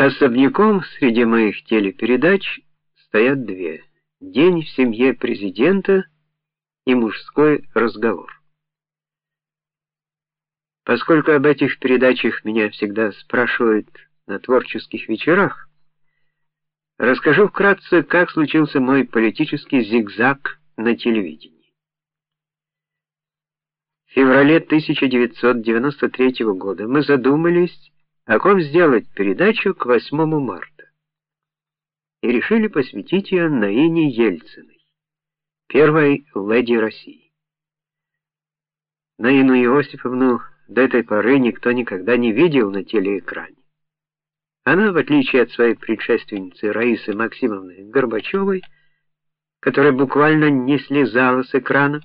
Особняком среди моих телепередач стоят две: День в семье президента и мужской разговор. Поскольку об этих передачах меня всегда спрашивают на творческих вечерах, расскажу вкратце, как случился мой политический зигзаг на телевидении. В феврале 1993 года мы задумались о ком сделать передачу к 8 марта. И решили посвятить ее Наине Ельциной, первой леди России. Наину Иосифовну до этой поры никто никогда не видел на телеэкране. Она, в отличие от своей предшественницы Раисы Максимовны Горбачевой, которая буквально не слезала с экрана,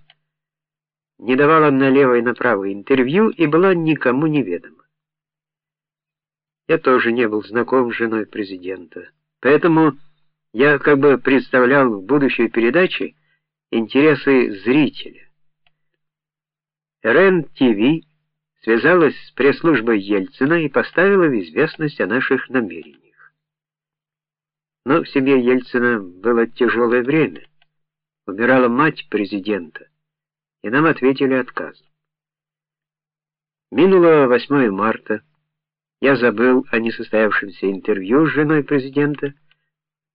не давала налево и направо интервью и была никому неведома. Я тоже не был знаком с женой президента. Поэтому я как бы представлял в будущей передаче интересы зрителя. РЕН-ТВ связалась с пресс-службой Ельцина и поставила в известность о наших намерениях. Но в семье Ельцина было тяжелое время. Умирала мать президента, и нам ответили отказом. Минуло 8 марта. Я забыл о несостоявшемся интервью с женой президента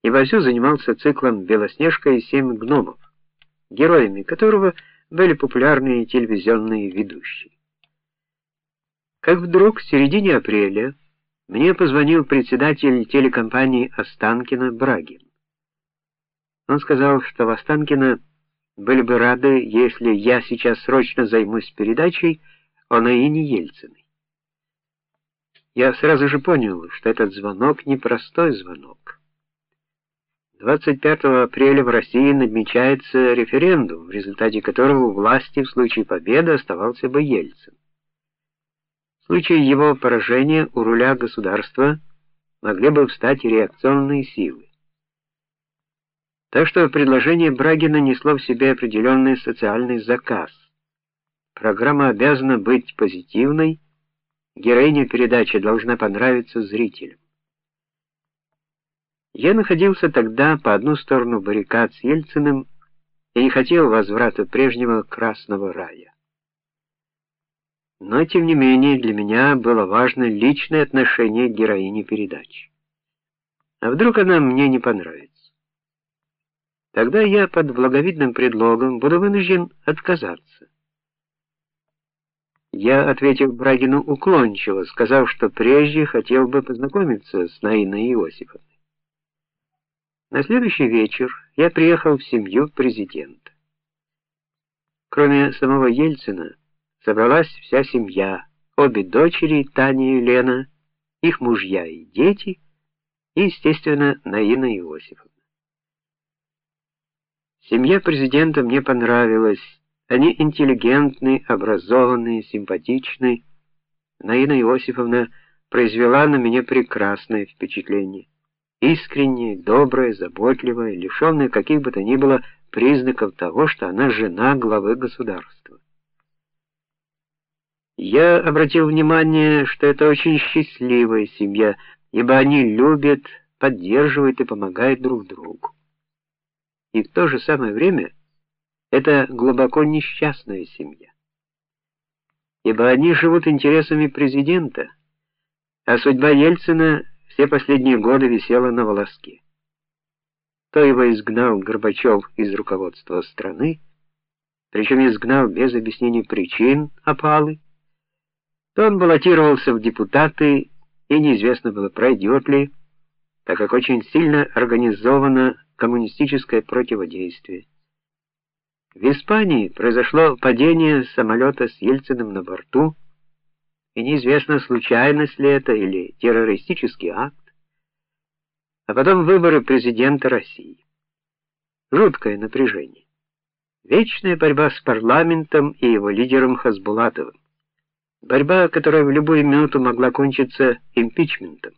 и вовсю занимался циклом Белоснежка и семь гномов, героями которого были популярные телевизионные ведущие. Как вдруг в середине апреля мне позвонил председатель телекомпании Останкино Брагин. Он сказал, что в Останкино были бы рады, если я сейчас срочно займусь передачей о Наине Ельциной. Я сразу же понял, что этот звонок непростой звонок. 25 апреля в России намечается референдум, в результате которого власти в случае победы оставался бы Ельцин. В случае его поражения у руля государства могли бы встать реакционные силы. Так что предложение Брагина несло в себе определенный социальный заказ. Программа обязана быть позитивной Героиня передачи должна понравиться зрителям. Я находился тогда по одну сторону баррикад с Ельциным и не хотел возврата прежнего красного рая. Но тем не менее для меня было важно личное отношение к героине передачи. А вдруг она мне не понравится? Тогда я под благовидным предлогом буду вынужден отказаться. Я ответил Брагину уклончиво, сказав, что прежде хотел бы познакомиться с Наиной Иосифовной. На следующий вечер я приехал в семью президента. Кроме самого Ельцина, собралась вся семья: обе дочери, Таня и Лена, их мужья и дети, и, естественно, Наина Иосифовна. Семья президента мне понравилась они интеллигентны, образованные, симпатичны. Наина Иосифовна произвела на меня прекрасное впечатление. Искренняя, добрая, заботливая, лишённая каких бы то ни было признаков того, что она жена главы государства. Я обратил внимание, что это очень счастливая семья, ибо они любят, поддерживают и помогают друг другу. И в то же самое время это глубоко несчастная семья. Ибо они живут интересами президента, а судьба Ельцина все последние годы висела на волоске. То его изгнал Горбачев из руководства страны, причем изгнал без объяснения причин опалы, то он баллотировался в депутаты, и неизвестно было, пройдет ли, так как очень сильно организовано коммунистическое противодействие. В Испании произошло падение самолета с Ельциным на борту, и неизвестно, случайность ли это или террористический акт. А потом выборы президента России. Жуткое напряжение. Вечная борьба с парламентом и его лидером Хасбулатовым. Борьба, которая в любую минуту могла кончиться импичментом.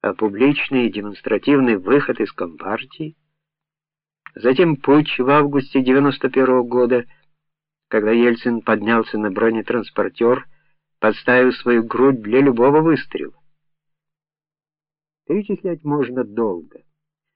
А публичный и демонстративный выход из компартии Затем путч в августе 91 -го года, когда Ельцин поднялся на бронетранспортер, подставив свою грудь для любого выстрела. Перечислять можно долго.